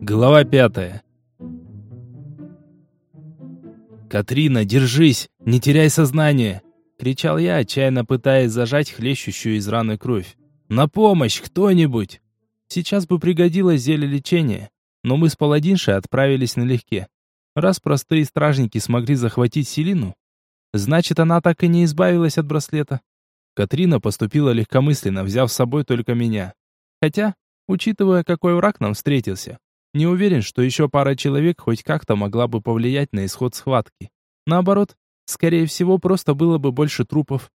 Глава пятая. «Катрина, держись! Не теряй сознание!» — кричал я, отчаянно пытаясь зажать хлещущую из раны кровь. «На помощь! Кто-нибудь!» Сейчас бы пригодилось зелье лечения, но мы с паладиншей отправились налегке. Раз простые стражники смогли захватить Селину, значит, она так и не избавилась от браслета. Катрина поступила легкомысленно, взяв с собой только меня. Хотя, учитывая, какой враг нам встретился, не уверен, что еще пара человек хоть как-то могла бы повлиять на исход схватки. Наоборот, скорее всего, просто было бы больше трупов.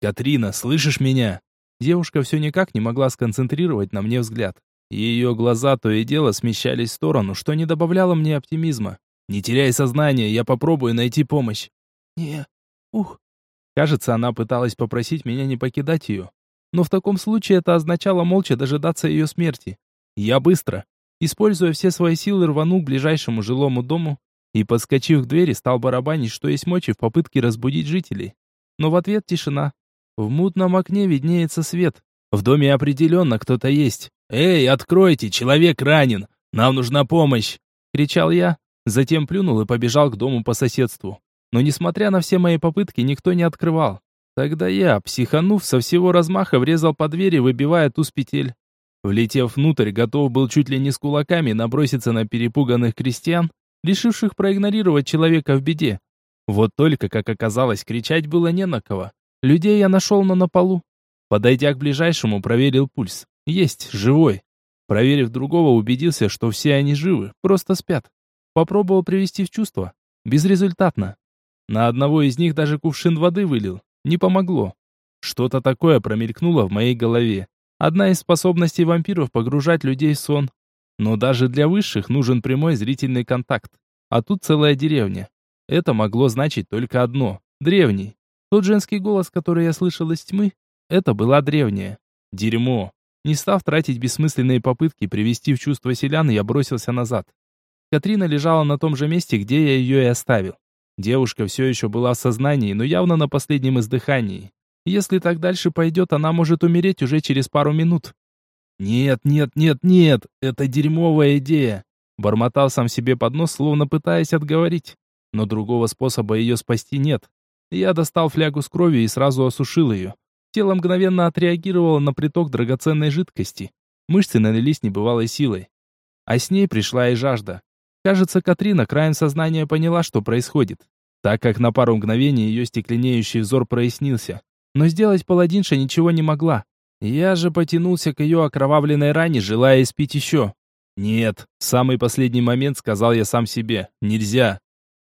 «Катрина, слышишь меня?» Девушка все никак не могла сконцентрировать на мне взгляд. Ее глаза то и дело смещались в сторону, что не добавляло мне оптимизма. «Не теряй сознание, я попробую найти помощь». «Не, ух». Кажется, она пыталась попросить меня не покидать ее. Но в таком случае это означало молча дожидаться ее смерти. Я быстро, Используя все свои силы, рванул к ближайшему жилому дому и, подскочив к двери, стал барабанить, что есть мочи в попытке разбудить жителей. Но в ответ тишина. В мутном окне виднеется свет. В доме определенно кто-то есть. «Эй, откройте, человек ранен! Нам нужна помощь!» Кричал я, затем плюнул и побежал к дому по соседству. Но несмотря на все мои попытки, никто не открывал. Тогда я, психанув, со всего размаха врезал по двери, выбивая ту с петель. Влетев внутрь, готов был чуть ли не с кулаками наброситься на перепуганных крестьян, решивших проигнорировать человека в беде. Вот только, как оказалось, кричать было не на кого. Людей я нашел, но на полу. Подойдя к ближайшему, проверил пульс. Есть, живой. Проверив другого, убедился, что все они живы, просто спят. Попробовал привести в чувство. Безрезультатно. На одного из них даже кувшин воды вылил. Не помогло. Что-то такое промелькнуло в моей голове. Одна из способностей вампиров погружать людей в сон. Но даже для высших нужен прямой зрительный контакт. А тут целая деревня. Это могло значить только одно. Древний. Тот женский голос, который я слышал из тьмы, это была древняя. Дерьмо. Не став тратить бессмысленные попытки привести в чувство селян, я бросился назад. Катрина лежала на том же месте, где я ее и оставил. Девушка все еще была в сознании, но явно на последнем издыхании. Если так дальше пойдет, она может умереть уже через пару минут. «Нет, нет, нет, нет, это дерьмовая идея!» Бормотал сам себе под нос, словно пытаясь отговорить. Но другого способа ее спасти нет. Я достал флягу с кровью и сразу осушил ее. Тело мгновенно отреагировало на приток драгоценной жидкости. Мышцы налились небывалой силой. А с ней пришла и жажда. Кажется, Катрина краем сознания поняла, что происходит, так как на пару мгновений ее стекленеющий взор прояснился но сделать паладинша ничего не могла. Я же потянулся к ее окровавленной ране, желая испить еще. «Нет», в самый последний момент сказал я сам себе, «нельзя».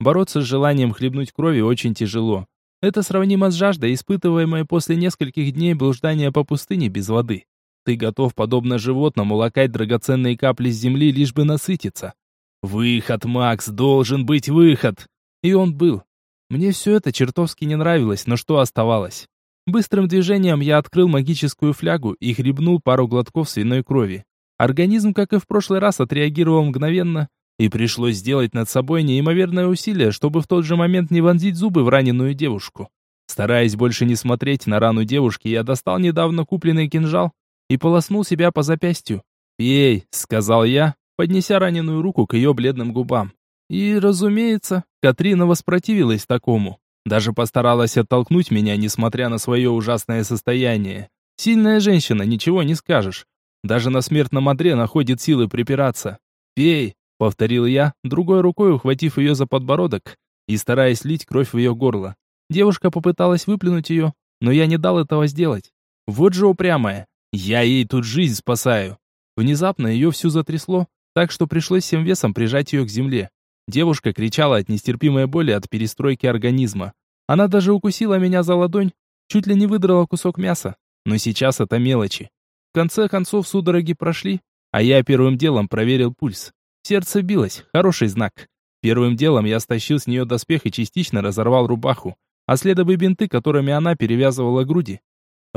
Бороться с желанием хлебнуть крови очень тяжело. Это сравнимо с жаждой, испытываемой после нескольких дней блуждания по пустыне без воды. Ты готов, подобно животному, лакать драгоценные капли с земли, лишь бы насытиться. Выход, Макс, должен быть выход. И он был. Мне все это чертовски не нравилось, но что оставалось? Быстрым движением я открыл магическую флягу и хлебнул пару глотков свиной крови. Организм, как и в прошлый раз, отреагировал мгновенно, и пришлось сделать над собой неимоверное усилие, чтобы в тот же момент не вонзить зубы в раненую девушку. Стараясь больше не смотреть на рану девушки, я достал недавно купленный кинжал и полоснул себя по запястью. «Пей», — сказал я, поднеся раненую руку к ее бледным губам. И, разумеется, Катрина воспротивилась такому. Даже постаралась оттолкнуть меня, несмотря на свое ужасное состояние. Сильная женщина, ничего не скажешь. Даже на смертном одре находит силы припираться. «Пей!» — повторил я, другой рукой ухватив ее за подбородок и стараясь лить кровь в ее горло. Девушка попыталась выплюнуть ее, но я не дал этого сделать. Вот же упрямая. Я ей тут жизнь спасаю. Внезапно ее всю затрясло, так что пришлось всем весом прижать ее к земле. Девушка кричала от нестерпимой боли от перестройки организма. Она даже укусила меня за ладонь, чуть ли не выдрала кусок мяса. Но сейчас это мелочи. В конце концов судороги прошли, а я первым делом проверил пульс. Сердце билось, хороший знак. Первым делом я стащил с нее доспех и частично разорвал рубаху, а следом и бинты, которыми она перевязывала груди.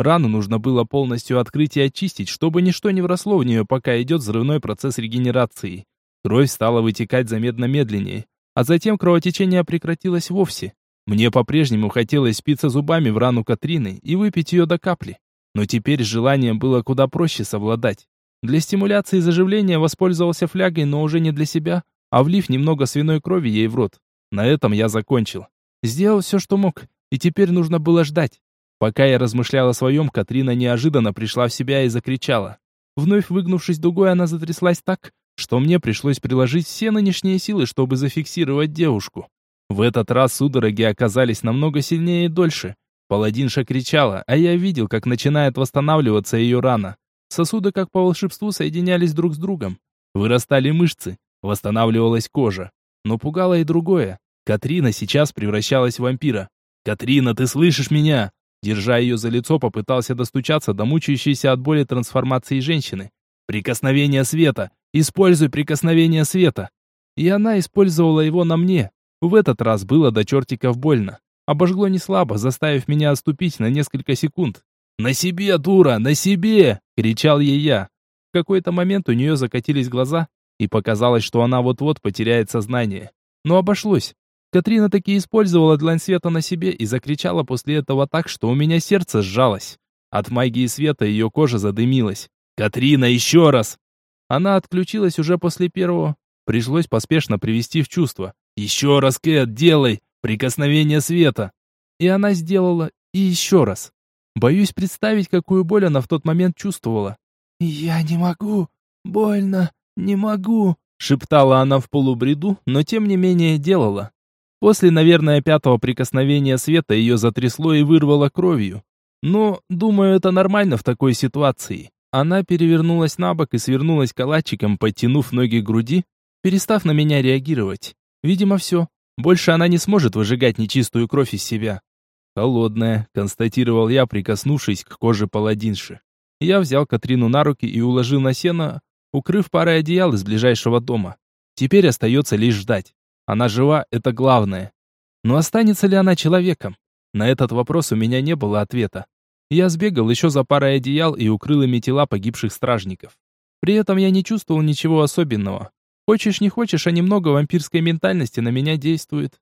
Рану нужно было полностью открыть и очистить, чтобы ничто не вросло в нее, пока идет взрывной процесс регенерации. Кровь стала вытекать заметно медленнее, а затем кровотечение прекратилось вовсе. Мне по-прежнему хотелось спиться зубами в рану Катрины и выпить ее до капли. Но теперь желанием было куда проще совладать. Для стимуляции заживления воспользовался флягой, но уже не для себя, а влив немного свиной крови ей в рот. На этом я закончил. Сделал все, что мог, и теперь нужно было ждать. Пока я размышлял о своем, Катрина неожиданно пришла в себя и закричала. Вновь выгнувшись дугой, она затряслась так, что мне пришлось приложить все нынешние силы, чтобы зафиксировать девушку. В этот раз судороги оказались намного сильнее и дольше. Паладинша кричала, а я видел, как начинает восстанавливаться ее рана. Сосуды, как по волшебству, соединялись друг с другом. Вырастали мышцы, восстанавливалась кожа. Но пугало и другое. Катрина сейчас превращалась в вампира. «Катрина, ты слышишь меня?» Держа ее за лицо, попытался достучаться до мучающейся от боли трансформации женщины. «Прикосновение света! Используй прикосновение света!» И она использовала его на мне. В этот раз было до чертиков больно. Обожгло не слабо, заставив меня отступить на несколько секунд. «На себе, дура, на себе!» — кричал ей я. В какой-то момент у нее закатились глаза, и показалось, что она вот-вот потеряет сознание. Но обошлось. Катрина таки использовала длань света на себе и закричала после этого так, что у меня сердце сжалось. От магии света ее кожа задымилась. «Катрина, еще раз!» Она отключилась уже после первого. Пришлось поспешно привести в чувство. «Еще раз, Кэт, делай! Прикосновение света!» И она сделала, и еще раз. Боюсь представить, какую боль она в тот момент чувствовала. «Я не могу! Больно! Не могу!» Шептала она в полубреду, но тем не менее делала. После, наверное, пятого прикосновения света ее затрясло и вырвало кровью. Но, думаю, это нормально в такой ситуации. Она перевернулась на бок и свернулась калачиком, подтянув ноги к груди, перестав на меня реагировать. Видимо, все. Больше она не сможет выжигать нечистую кровь из себя. «Холодная», — констатировал я, прикоснувшись к коже паладинши. Я взял Катрину на руки и уложил на сено, укрыв парой одеял из ближайшего дома. Теперь остается лишь ждать. Она жива, это главное. Но останется ли она человеком? На этот вопрос у меня не было ответа. Я сбегал еще за парой одеял и укрыл ими тела погибших стражников. При этом я не чувствовал ничего особенного. Хочешь не хочешь, а немного вампирской ментальности на меня действует.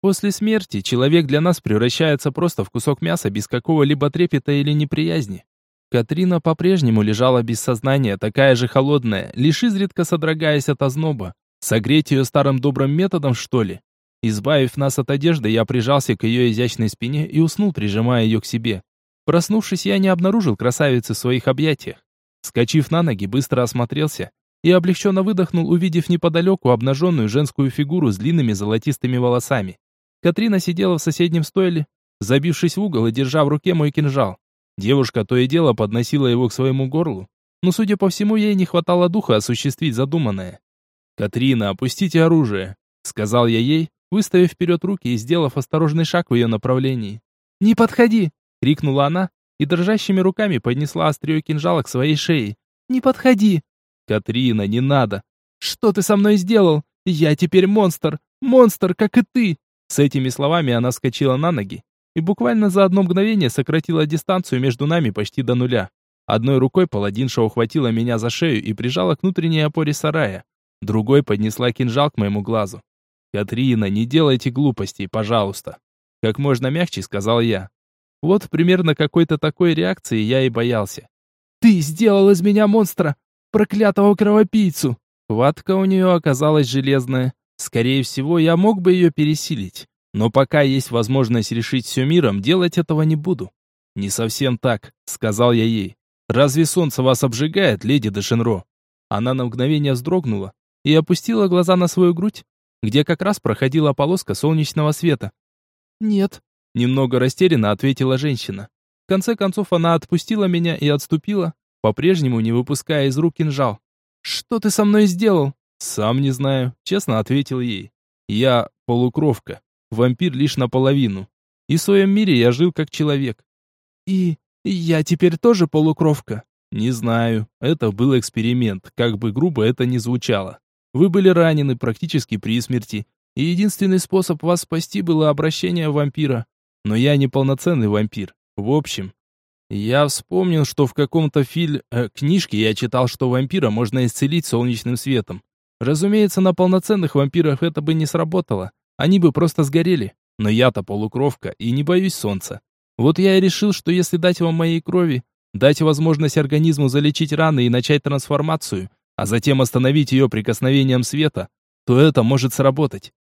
После смерти человек для нас превращается просто в кусок мяса без какого-либо трепета или неприязни. Катрина по-прежнему лежала без сознания, такая же холодная, лишь изредка содрогаясь от озноба. Согреть ее старым добрым методом, что ли? Избавив нас от одежды, я прижался к ее изящной спине и уснул, прижимая ее к себе. Проснувшись, я не обнаружил красавицы в своих объятиях. Скочив на ноги, быстро осмотрелся и облегченно выдохнул, увидев неподалеку обнаженную женскую фигуру с длинными золотистыми волосами. Катрина сидела в соседнем стойле, забившись в угол и держа в руке мой кинжал. Девушка то и дело подносила его к своему горлу, но, судя по всему, ей не хватало духа осуществить задуманное. «Катрина, опустите оружие», — сказал я ей, выставив вперед руки и сделав осторожный шаг в ее направлении. «Не подходи!» — крикнула она и дрожащими руками поднесла острие кинжала к своей шее. «Не подходи!» «Катрина, не надо!» «Что ты со мной сделал? Я теперь монстр! Монстр, как и ты!» С этими словами она скочила на ноги и буквально за одно мгновение сократила дистанцию между нами почти до нуля. Одной рукой паладинша ухватила меня за шею и прижала к внутренней опоре сарая. Другой поднесла кинжал к моему глазу. «Катрина, не делайте глупостей, пожалуйста!» Как можно мягче сказал я. Вот примерно какой-то такой реакции я и боялся. «Ты сделал из меня монстра! Проклятого кровопийцу!» Хватка у нее оказалась железная. Скорее всего, я мог бы ее пересилить. Но пока есть возможность решить все миром, делать этого не буду. «Не совсем так», — сказал я ей. «Разве солнце вас обжигает, леди Дешенро?» Она на мгновение вздрогнула, и опустила глаза на свою грудь, где как раз проходила полоска солнечного света. «Нет», — немного растерянно ответила женщина. В конце концов она отпустила меня и отступила, по-прежнему не выпуская из рук кинжал. «Что ты со мной сделал?» «Сам не знаю», — честно ответил ей. «Я полукровка, вампир лишь наполовину. И в своем мире я жил как человек». «И я теперь тоже полукровка?» «Не знаю. Это был эксперимент, как бы грубо это ни звучало. Вы были ранены практически при смерти, и единственный способ вас спасти было обращение в вампира. Но я не полноценный вампир. В общем, я вспомнил, что в каком-то филь... Э, книжке я читал, что вампира можно исцелить солнечным светом. Разумеется, на полноценных вампирах это бы не сработало. Они бы просто сгорели. Но я-то полукровка и не боюсь солнца. Вот я и решил, что если дать вам моей крови, дать возможность организму залечить раны и начать трансформацию, а затем остановить ее прикосновением света, то это может сработать.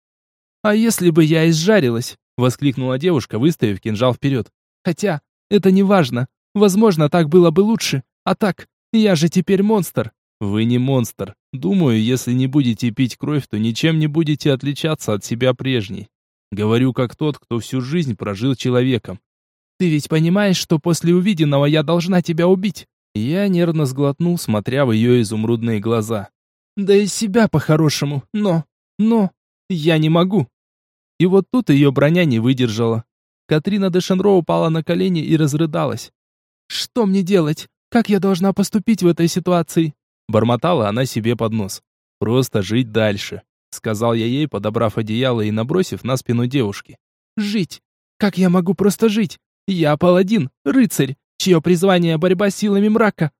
«А если бы я изжарилась?» — воскликнула девушка, выставив кинжал вперед. «Хотя, это не важно. Возможно, так было бы лучше. А так, я же теперь монстр». «Вы не монстр. Думаю, если не будете пить кровь, то ничем не будете отличаться от себя прежней. Говорю как тот, кто всю жизнь прожил человеком. Ты ведь понимаешь, что после увиденного я должна тебя убить?» Я нервно сглотнул, смотря в ее изумрудные глаза. «Да и себя по-хорошему, но... но... я не могу». И вот тут ее броня не выдержала. Катрина де Шенро упала на колени и разрыдалась. «Что мне делать? Как я должна поступить в этой ситуации?» Бормотала она себе под нос. «Просто жить дальше», — сказал я ей, подобрав одеяло и набросив на спину девушки. «Жить? Как я могу просто жить? Я паладин, рыцарь, чье призвание борьба силами мрака.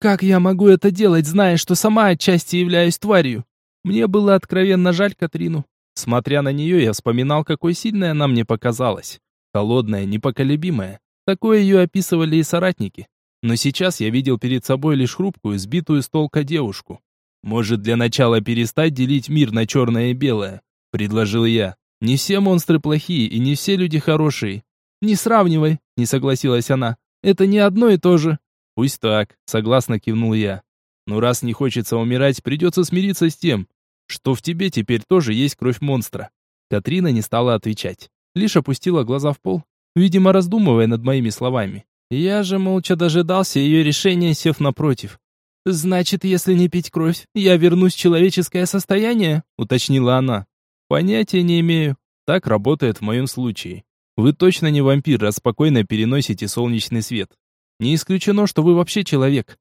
Как я могу это делать, зная, что сама отчасти являюсь тварью?» Мне было откровенно жаль Катрину. Смотря на нее, я вспоминал, какой сильной она мне показалась. Холодная, непоколебимая. Такое ее описывали и соратники. Но сейчас я видел перед собой лишь хрупкую, сбитую с толка девушку. «Может, для начала перестать делить мир на черное и белое?» — предложил я. «Не все монстры плохие и не все люди хорошие». «Не сравнивай», — не согласилась она. «Это не одно и то же». «Пусть так», — согласно кивнул я. «Но раз не хочется умирать, придется смириться с тем, что в тебе теперь тоже есть кровь монстра». Катрина не стала отвечать, лишь опустила глаза в пол, видимо, раздумывая над моими словами. Я же молча дожидался ее решения, сев напротив. «Значит, если не пить кровь, я вернусь в человеческое состояние?» — уточнила она. «Понятия не имею. Так работает в моем случае. Вы точно не вампир, раз спокойно переносите солнечный свет. Не исключено, что вы вообще человек».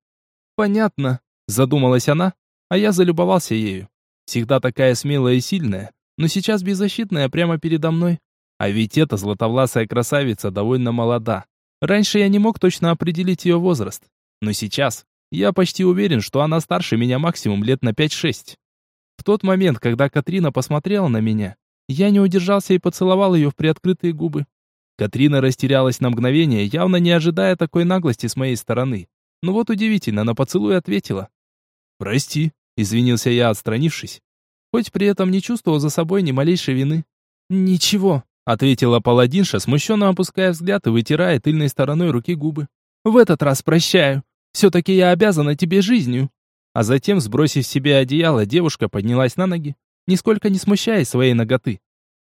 «Понятно», — задумалась она, а я залюбовался ею. Всегда такая смелая и сильная, но сейчас беззащитная прямо передо мной. А ведь эта златовласая красавица довольно молода. Раньше я не мог точно определить ее возраст, но сейчас я почти уверен, что она старше меня максимум лет на 5-6. В тот момент, когда Катрина посмотрела на меня, я не удержался и поцеловал ее в приоткрытые губы. Катрина растерялась на мгновение, явно не ожидая такой наглости с моей стороны. Но вот удивительно, на поцелуй ответила. «Прости», — извинился я, отстранившись, хоть при этом не чувствовал за собой ни малейшей вины. «Ничего», ответила паладинша, смущенно опуская взгляд и вытирая тыльной стороной руки губы. В этот раз прощаю. Все-таки я обязана тебе жизнью. А затем, сбросив себе одеяло, девушка поднялась на ноги, нисколько не смущаясь своей ноготы.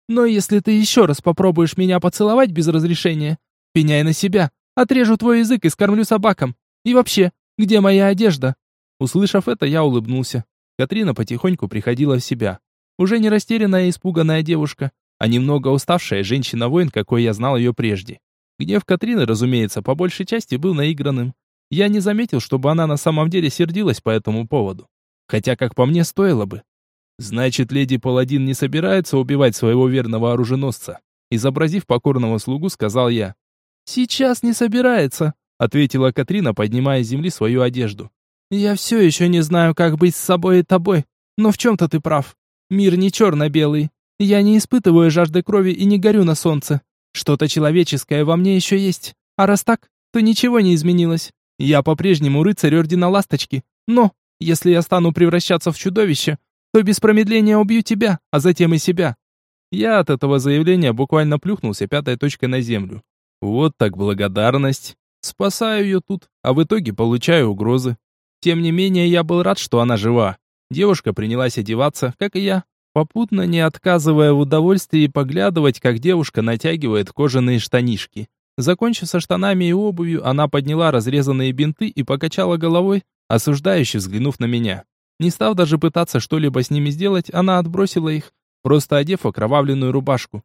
Но если ты еще раз попробуешь меня поцеловать без разрешения, пеняй на себя, отрежу твой язык и скормлю собакам. И вообще, где моя одежда? Услышав это, я улыбнулся. Катрина потихоньку приходила в себя. Уже не растерянная и испуганная девушка, а немного уставшая женщина-воин, какой я знал ее прежде. Гнев Катрины, разумеется, по большей части был наигранным. Я не заметил, чтобы она на самом деле сердилась по этому поводу. Хотя, как по мне, стоило бы. Значит, леди Паладин не собирается убивать своего верного оруженосца. Изобразив покорного слугу, сказал я. «Сейчас не собирается», — ответила Катрина, поднимая с земли свою одежду. «Я все еще не знаю, как быть с собой и тобой, но в чем-то ты прав. Мир не черно-белый, я не испытываю жажды крови и не горю на солнце. Что-то человеческое во мне еще есть. А раз так, то ничего не изменилось. Я по-прежнему рыцарь Ордена Ласточки. Но, если я стану превращаться в чудовище, то без промедления убью тебя, а затем и себя. Я от этого заявления буквально плюхнулся пятой точкой на землю. Вот так благодарность. Спасаю ее тут, а в итоге получаю угрозы. Тем не менее, я был рад, что она жива. Девушка принялась одеваться, как и я, попутно не отказывая в удовольствии поглядывать, как девушка натягивает кожаные штанишки. Закончив со штанами и обувью, она подняла разрезанные бинты и покачала головой, осуждающе взглянув на меня. Не став даже пытаться что-либо с ними сделать, она отбросила их, просто одев окровавленную рубашку.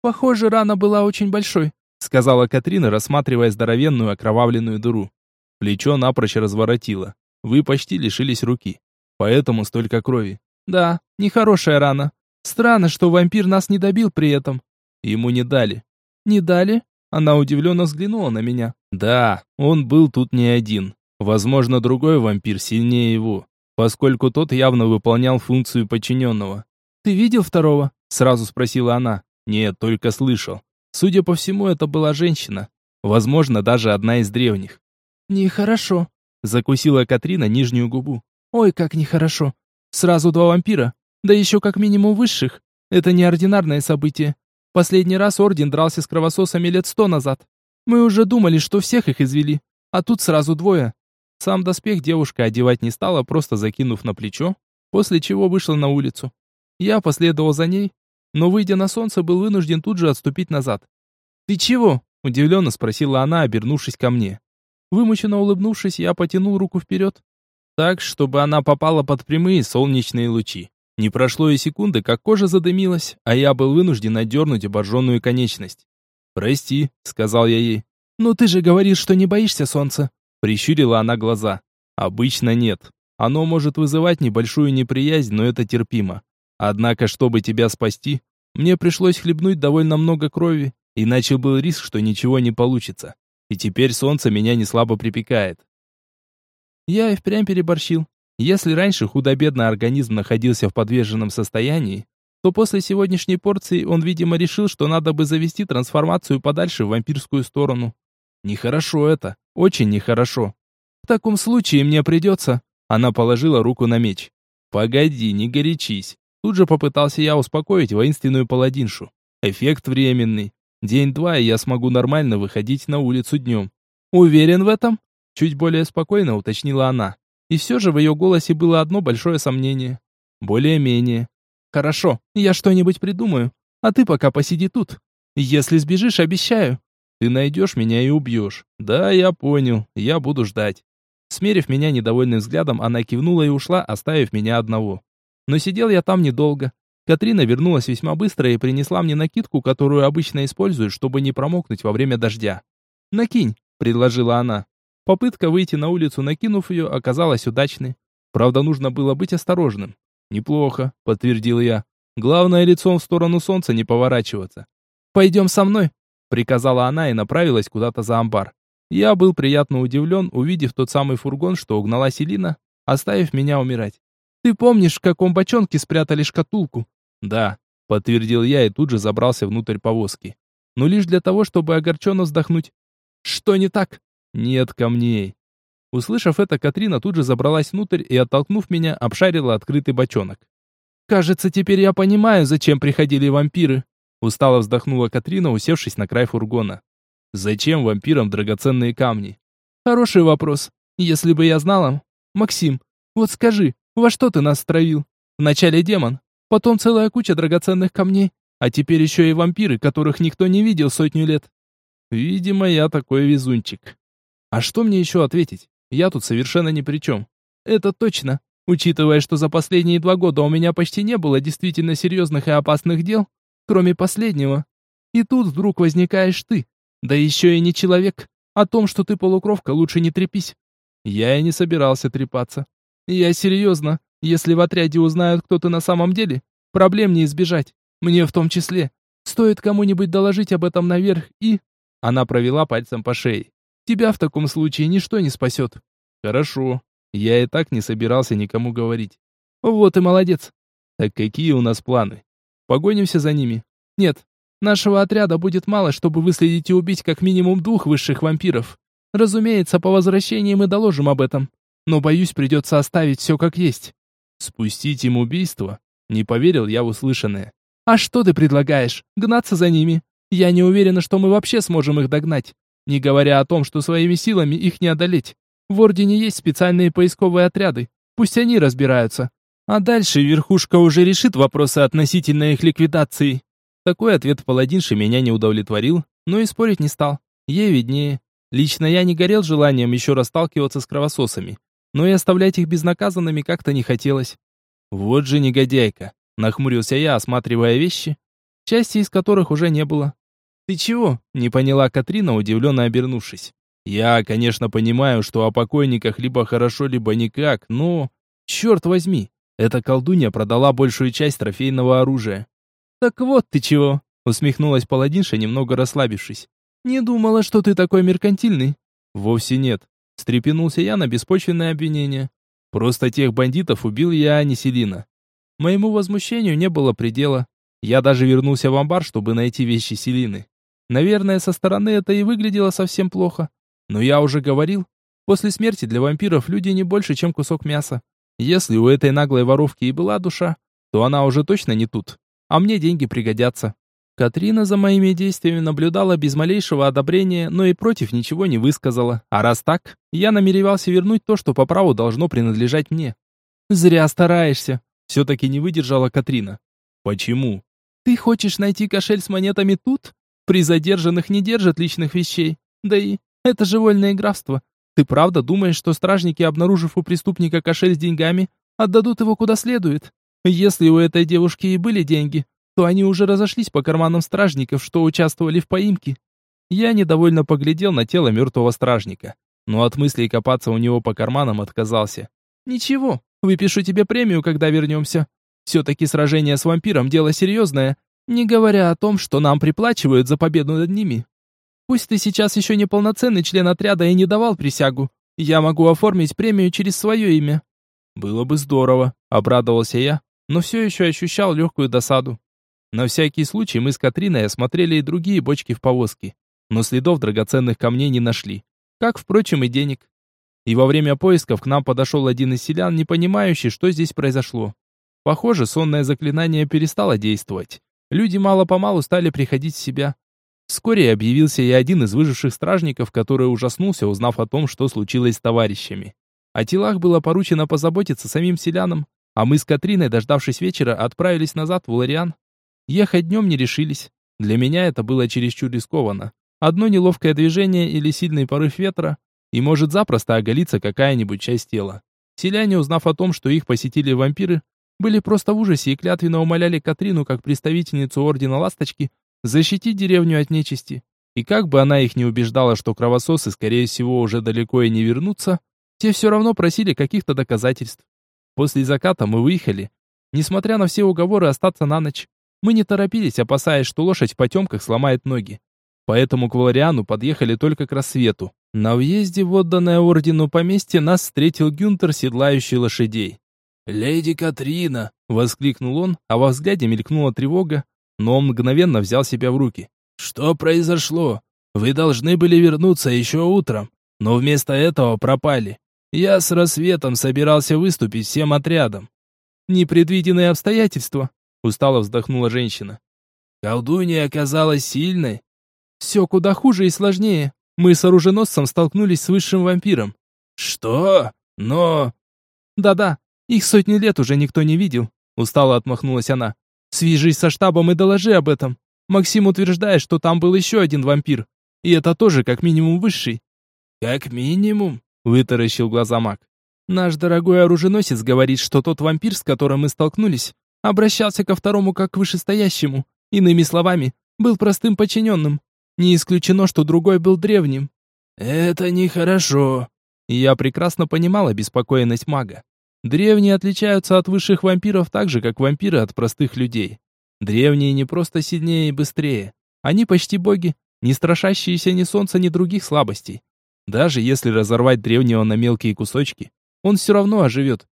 «Похоже, рана была очень большой», — сказала Катрина, рассматривая здоровенную окровавленную дыру. Плечо напрочь разворотило. Вы почти лишились руки. Поэтому столько крови. Да, нехорошая рана. Странно, что вампир нас не добил при этом. Ему не дали. Не дали? Она удивленно взглянула на меня. Да, он был тут не один. Возможно, другой вампир сильнее его, поскольку тот явно выполнял функцию подчиненного. «Ты видел второго?» — сразу спросила она. «Нет, только слышал. Судя по всему, это была женщина. Возможно, даже одна из древних. Нехорошо. Закусила Катрина нижнюю губу. Ой, как нехорошо. Сразу два вампира. Да еще как минимум высших. Это неординарное событие. Последний раз Орден дрался с кровососами лет сто назад. Мы уже думали, что всех их извели. А тут сразу двое. Сам доспех девушка одевать не стала, просто закинув на плечо, после чего вышла на улицу. Я последовал за ней, но, выйдя на солнце, был вынужден тут же отступить назад. «Ты чего?» – удивленно спросила она, обернувшись ко мне. Вымученно улыбнувшись, я потянул руку вперед, так, чтобы она попала под прямые солнечные лучи. Не прошло и секунды, как кожа задымилась, а я был вынужден отдернуть обожженную конечность. «Прости», — сказал я ей. «Ну ты же говоришь, что не боишься солнца», — прищурила она глаза. «Обычно нет. Оно может вызывать небольшую неприязнь, но это терпимо. Однако, чтобы тебя спасти, мне пришлось хлебнуть довольно много крови, иначе был риск, что ничего не получится. И теперь солнце меня не слабо припекает. Я и впрямь переборщил. Если раньше худо-бедно организм находился в подверженном состоянии, то после сегодняшней порции он, видимо, решил, что надо бы завести трансформацию подальше в вампирскую сторону. Нехорошо это, очень нехорошо. В таком случае мне придется... Она положила руку на меч. Погоди, не горячись. Тут же попытался я успокоить воинственную паладиншу. Эффект временный. День-два, и я смогу нормально выходить на улицу днем. Уверен в этом? Чуть более спокойно уточнила она. И все же в ее голосе было одно большое сомнение. Более-менее. Хорошо, я что-нибудь придумаю. А ты пока посиди тут. Если сбежишь, обещаю. Ты найдешь меня и убьешь. Да, я понял. Я буду ждать. Смерив меня недовольным взглядом, она кивнула и ушла, оставив меня одного. Но сидел я там недолго. Катрина вернулась весьма быстро и принесла мне накидку, которую обычно используют, чтобы не промокнуть во время дождя. «Накинь», — предложила она. Попытка выйти на улицу, накинув ее, оказалась удачной. Правда, нужно было быть осторожным. «Неплохо», — подтвердил я. «Главное, лицом в сторону солнца не поворачиваться». «Пойдем со мной», — приказала она и направилась куда-то за амбар. Я был приятно удивлен, увидев тот самый фургон, что угнала Селина, оставив меня умирать. «Ты помнишь, в каком бочонке спрятали шкатулку?» «Да», — подтвердил я и тут же забрался внутрь повозки. Но лишь для того, чтобы огорченно вздохнуть. «Что не так?» «Нет камней». Услышав это, Катрина тут же забралась внутрь и, оттолкнув меня, обшарила открытый бочонок. «Кажется, теперь я понимаю, зачем приходили вампиры», устало вздохнула Катрина, усевшись на край фургона. «Зачем вампирам драгоценные камни?» «Хороший вопрос. Если бы я знала...» «Максим, вот скажи, во что ты нас стравил? Вначале демон, Потом целая куча драгоценных камней, а теперь еще и вампиры, которых никто не видел сотню лет. Видимо, я такой везунчик. А что мне еще ответить? Я тут совершенно ни при чем. Это точно. Учитывая, что за последние два года у меня почти не было действительно серьезных и опасных дел, кроме последнего. И тут вдруг возникаешь ты. Да еще и не человек. О том, что ты полукровка, лучше не трепись. Я и не собирался трепаться. Я серьезно. Если в отряде узнают, кто ты на самом деле, проблем не избежать. Мне в том числе. Стоит кому-нибудь доложить об этом наверх и...» Она провела пальцем по шее. «Тебя в таком случае ничто не спасет». «Хорошо. Я и так не собирался никому говорить». «Вот и молодец». «Так какие у нас планы? Погонимся за ними?» «Нет. Нашего отряда будет мало, чтобы выследить и убить как минимум двух высших вампиров. Разумеется, по возвращении мы доложим об этом. Но, боюсь, придется оставить все как есть. Спустить им убийство? Не поверил я в услышанное. А что ты предлагаешь? Гнаться за ними? Я не уверена, что мы вообще сможем их догнать. Не говоря о том, что своими силами их не одолеть. В Ордене есть специальные поисковые отряды. Пусть они разбираются. А дальше верхушка уже решит вопросы относительно их ликвидации. Такой ответ паладинши меня не удовлетворил, но и спорить не стал. Ей виднее. Лично я не горел желанием еще раз сталкиваться с кровососами но и оставлять их безнаказанными как-то не хотелось. Вот же негодяйка, нахмурился я, осматривая вещи, части из которых уже не было. Ты чего? не поняла Катрина, удивленно обернувшись. Я, конечно, понимаю, что о покойниках либо хорошо, либо никак, но черт возьми, эта колдунья продала большую часть трофейного оружия. Так вот ты чего, усмехнулась паладинша, немного расслабившись. Не думала, что ты такой меркантильный. Вовсе нет. Встрепенулся я на беспочвенное обвинение. Просто тех бандитов убил я, а не Селина. Моему возмущению не было предела. Я даже вернулся в амбар, чтобы найти вещи Селины. Наверное, со стороны это и выглядело совсем плохо. Но я уже говорил, После смерти для вампиров люди не больше, чем кусок мяса. Если у этой наглой воровки и была душа, то она уже точно не тут. А мне деньги пригодятся. Катрина за моими действиями наблюдала без малейшего одобрения, но и против ничего не высказала. А раз так, я намеревался вернуть то, что по праву должно принадлежать мне. «Зря стараешься», — все-таки не выдержала Катрина. «Почему?» «Ты хочешь найти кошель с монетами тут? При задержанных не держат личных вещей. Да и это же вольное графство. Ты правда думаешь, что стражники, обнаружив у преступника кошель с деньгами, отдадут его куда следует? Если у этой девушки и были деньги, то они уже разошлись по карманам стражников, что участвовали в поимке. Я недовольно поглядел на тело мертвого стражника, но от мыслей копаться у него по карманам отказался. «Ничего, выпишу тебе премию, когда вернемся. Все-таки сражение с вампиром – дело серьезное, не говоря о том, что нам приплачивают за победу над ними. Пусть ты сейчас еще не полноценный член отряда и не давал присягу, я могу оформить премию через свое имя». «Было бы здорово», – обрадовался я, но все еще ощущал легкую досаду. На всякий случай мы с Катриной осмотрели и другие бочки в повозке, но следов драгоценных камней не нашли, как, впрочем, и денег. И во время поисков к нам подошел один из селян, не понимающий, что здесь произошло. Похоже, сонное заклинание перестало действовать. Люди мало-помалу стали приходить в себя. Вскоре объявился и один из выживших стражников, который ужаснулся, узнав о том, что случилось с товарищами. О телах было поручено позаботиться самим селянам, а мы с Катриной, дождавшись вечера, отправились назад в Лариан. Ехать днем не решились. Для меня это было чересчур рискованно. Одно неловкое движение или сильный порыв ветра, и может запросто оголиться какая-нибудь часть тела. Селяне, узнав о том, что их посетили вампиры, были просто в ужасе и клятвенно умоляли Катрину, как представительницу Ордена Ласточки, защитить деревню от нечисти. И как бы она их не убеждала, что кровососы, скорее всего, уже далеко и не вернутся, те все равно просили каких-то доказательств. После заката мы выехали, несмотря на все уговоры остаться на ночь. Мы не торопились, опасаясь, что лошадь в потемках сломает ноги. Поэтому к Валариану подъехали только к рассвету. На въезде в отданное ордену поместье нас встретил Гюнтер, седлающий лошадей. «Леди Катрина!» — воскликнул он, а во взгляде мелькнула тревога, но он мгновенно взял себя в руки. «Что произошло? Вы должны были вернуться еще утром, но вместо этого пропали. Я с рассветом собирался выступить всем отрядом». «Непредвиденные обстоятельства», Устало вздохнула женщина. Колдунья оказалась сильной. Все куда хуже и сложнее. Мы с оруженосцем столкнулись с высшим вампиром. Что? Но... Да-да, их сотни лет уже никто не видел. Устало отмахнулась она. Свяжись со штабом и доложи об этом. Максим утверждает, что там был еще один вампир. И это тоже как минимум высший. Как минимум? Вытаращил глаза маг. Наш дорогой оруженосец говорит, что тот вампир, с которым мы столкнулись, обращался ко второму как к вышестоящему. Иными словами, был простым подчиненным. Не исключено, что другой был древним. Это нехорошо. я прекрасно понимала беспокоенность мага. Древние отличаются от высших вампиров так же, как вампиры от простых людей. Древние не просто сильнее и быстрее. Они почти боги, не страшащиеся ни солнца, ни других слабостей. Даже если разорвать древнего на мелкие кусочки, он все равно оживет.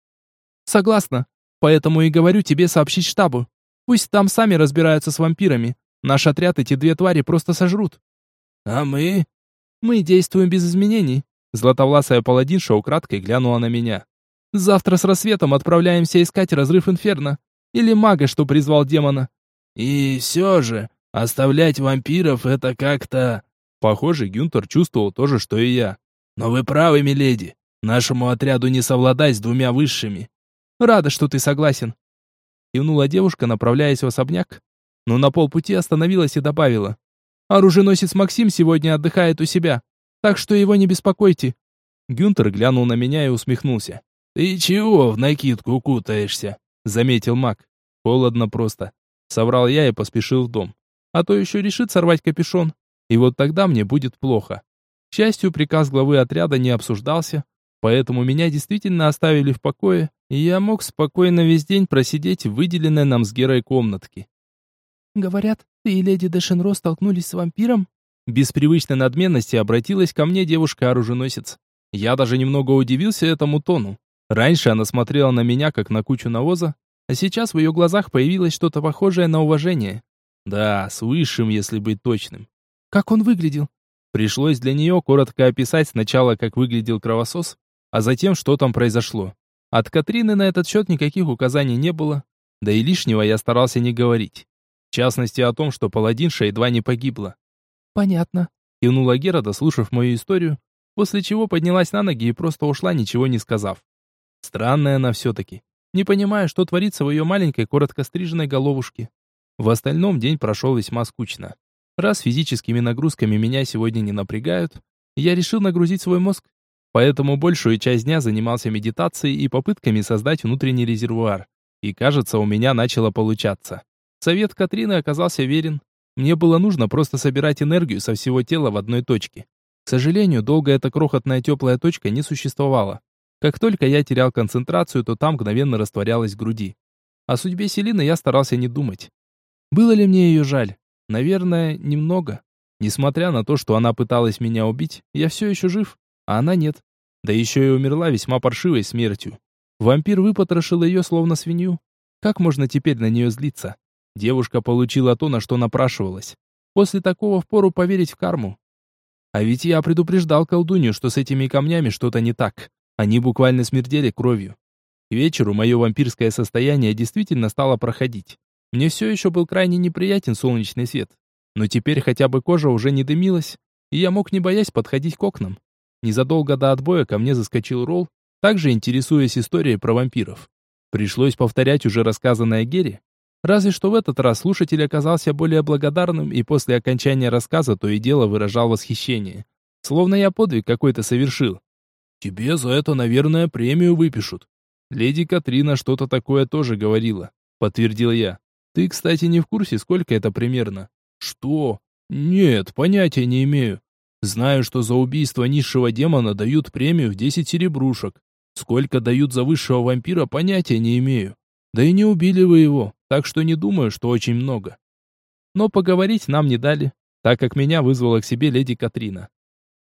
Согласна, Поэтому и говорю тебе сообщить штабу. Пусть там сами разбираются с вампирами. Наш отряд эти две твари просто сожрут. А мы? Мы действуем без изменений. Златовласая паладинша украдкой глянула на меня. Завтра с рассветом отправляемся искать разрыв инферно. Или мага, что призвал демона. И все же, оставлять вампиров это как-то... Похоже, Гюнтер чувствовал то же, что и я. Но вы правы, миледи. Нашему отряду не совладать с двумя высшими. Рада, что ты согласен. Кивнула девушка, направляясь в особняк, но на полпути остановилась и добавила. Оруженосец Максим сегодня отдыхает у себя, так что его не беспокойте. Гюнтер глянул на меня и усмехнулся. «Ты чего в накидку кутаешься?» — заметил маг. «Холодно просто». Соврал я и поспешил в дом. А то еще решит сорвать капюшон. И вот тогда мне будет плохо. К счастью, приказ главы отряда не обсуждался, поэтому меня действительно оставили в покое, и я мог спокойно весь день просидеть в выделенной нам с Герой комнатке. «Говорят, ты и леди Дэшенро столкнулись с вампиром?» Без привычной надменности обратилась ко мне девушка-оруженосец. Я даже немного удивился этому тону. Раньше она смотрела на меня, как на кучу навоза, а сейчас в ее глазах появилось что-то похожее на уважение. Да, с высшим, если быть точным. «Как он выглядел?» Пришлось для нее коротко описать сначала, как выглядел кровосос, а затем, что там произошло. От Катрины на этот счет никаких указаний не было, да и лишнего я старался не говорить. В частности, о том, что паладинша едва не погибла. «Понятно», — кивнула Гера, дослушав мою историю, после чего поднялась на ноги и просто ушла, ничего не сказав. Странная она все-таки. Не понимаю, что творится в ее маленькой, коротко стриженной головушке. В остальном день прошел весьма скучно. Раз физическими нагрузками меня сегодня не напрягают, я решил нагрузить свой мозг. Поэтому большую часть дня занимался медитацией и попытками создать внутренний резервуар. И кажется, у меня начало получаться. Совет Катрины оказался верен. Мне было нужно просто собирать энергию со всего тела в одной точке. К сожалению, долго эта крохотная теплая точка не существовала. Как только я терял концентрацию, то там мгновенно растворялась в груди. О судьбе Селины я старался не думать. Было ли мне ее жаль? Наверное, немного. Несмотря на то, что она пыталась меня убить, я все еще жив, а она нет. Да еще и умерла весьма паршивой смертью. Вампир выпотрошил ее, словно свинью. Как можно теперь на нее злиться? Девушка получила то, на что напрашивалась. После такого впору поверить в карму. А ведь я предупреждал колдунью, что с этими камнями что-то не так. Они буквально смердели кровью. К вечеру мое вампирское состояние действительно стало проходить. Мне все еще был крайне неприятен солнечный свет. Но теперь хотя бы кожа уже не дымилась, и я мог не боясь подходить к окнам. Незадолго до отбоя ко мне заскочил Ролл, также интересуясь историей про вампиров. Пришлось повторять уже рассказанное Гере, разве что в этот раз слушатель оказался более благодарным и после окончания рассказа то и дело выражал восхищение. Словно я подвиг какой-то совершил. Тебе за это, наверное, премию выпишут. Леди Катрина что-то такое тоже говорила, подтвердил я. Ты, кстати, не в курсе, сколько это примерно? Что? Нет, понятия не имею. Знаю, что за убийство низшего демона дают премию в 10 серебрушек. Сколько дают за высшего вампира, понятия не имею. Да и не убили вы его, так что не думаю, что очень много. Но поговорить нам не дали, так как меня вызвала к себе леди Катрина.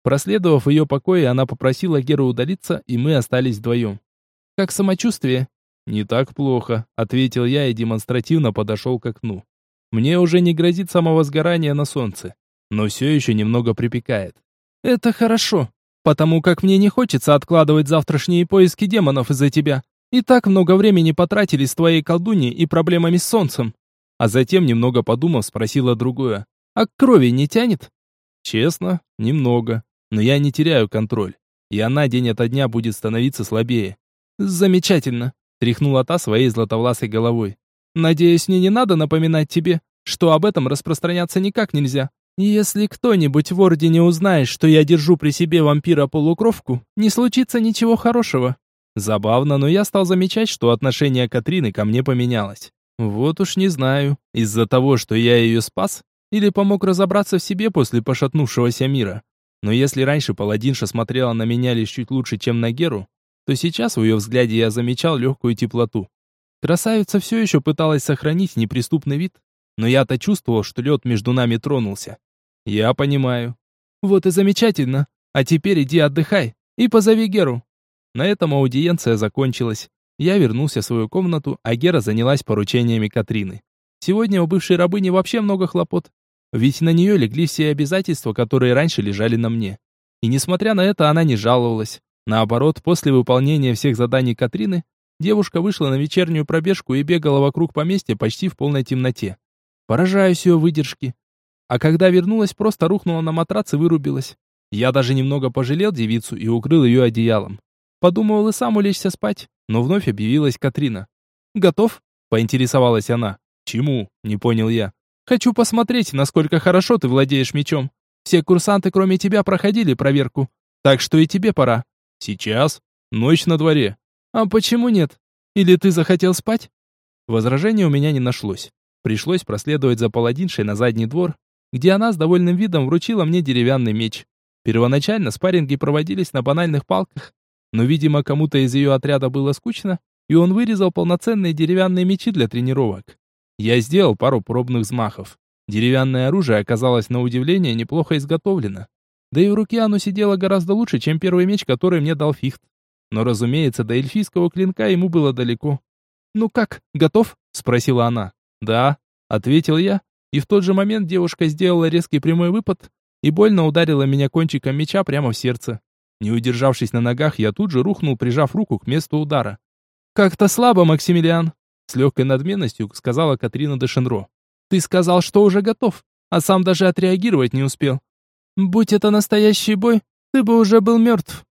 Проследовав ее покое, она попросила Геру удалиться, и мы остались вдвоем. «Как самочувствие?» «Не так плохо», — ответил я и демонстративно подошел к окну. «Мне уже не грозит самовозгорание на солнце, но все еще немного припекает». «Это хорошо, потому как мне не хочется откладывать завтрашние поиски демонов из-за тебя. И так много времени потратили с твоей колдуньей и проблемами с солнцем». А затем, немного подумав, спросила другое. «А к крови не тянет?» «Честно, немного но я не теряю контроль, и она день ото дня будет становиться слабее. Замечательно, тряхнула та своей златовласой головой. Надеюсь, мне не надо напоминать тебе, что об этом распространяться никак нельзя. Если кто-нибудь в Ордене узнает, что я держу при себе вампира-полукровку, не случится ничего хорошего. Забавно, но я стал замечать, что отношение Катрины ко мне поменялось. Вот уж не знаю, из-за того, что я ее спас, или помог разобраться в себе после пошатнувшегося мира. Но если раньше паладинша смотрела на меня лишь чуть лучше, чем на Геру, то сейчас в ее взгляде я замечал легкую теплоту. Красавица все еще пыталась сохранить неприступный вид, но я-то чувствовал, что лед между нами тронулся. Я понимаю. Вот и замечательно. А теперь иди отдыхай и позови Геру. На этом аудиенция закончилась. Я вернулся в свою комнату, а Гера занялась поручениями Катрины. Сегодня у бывшей рабыни вообще много хлопот. Ведь на нее легли все обязательства, которые раньше лежали на мне. И несмотря на это, она не жаловалась. Наоборот, после выполнения всех заданий Катрины, девушка вышла на вечернюю пробежку и бегала вокруг поместья почти в полной темноте. Поражаюсь ее выдержке. А когда вернулась, просто рухнула на матрац и вырубилась. Я даже немного пожалел девицу и укрыл ее одеялом. Подумывал и сам улечься спать, но вновь объявилась Катрина. «Готов?» — поинтересовалась она. «Чему?» — не понял я. Хочу посмотреть, насколько хорошо ты владеешь мечом. Все курсанты, кроме тебя, проходили проверку. Так что и тебе пора. Сейчас? Ночь на дворе. А почему нет? Или ты захотел спать? Возражения у меня не нашлось. Пришлось проследовать за паладиншей на задний двор, где она с довольным видом вручила мне деревянный меч. Первоначально спарринги проводились на банальных палках, но, видимо, кому-то из ее отряда было скучно, и он вырезал полноценные деревянные мечи для тренировок. Я сделал пару пробных взмахов. Деревянное оружие оказалось на удивление неплохо изготовлено. Да и в руке оно сидело гораздо лучше, чем первый меч, который мне дал Фихт. Но, разумеется, до эльфийского клинка ему было далеко. «Ну как, готов?» — спросила она. «Да», — ответил я, и в тот же момент девушка сделала резкий прямой выпад, и больно ударила меня кончиком меча прямо в сердце. Не удержавшись на ногах, я тут же рухнул, прижав руку к месту удара. «Как-то слабо, Максимилиан», — с легкой надменностью сказала Катрина де Шенро. «Ты сказал, что уже готов, а сам даже отреагировать не успел. Будь это настоящий бой, ты бы уже был мертв».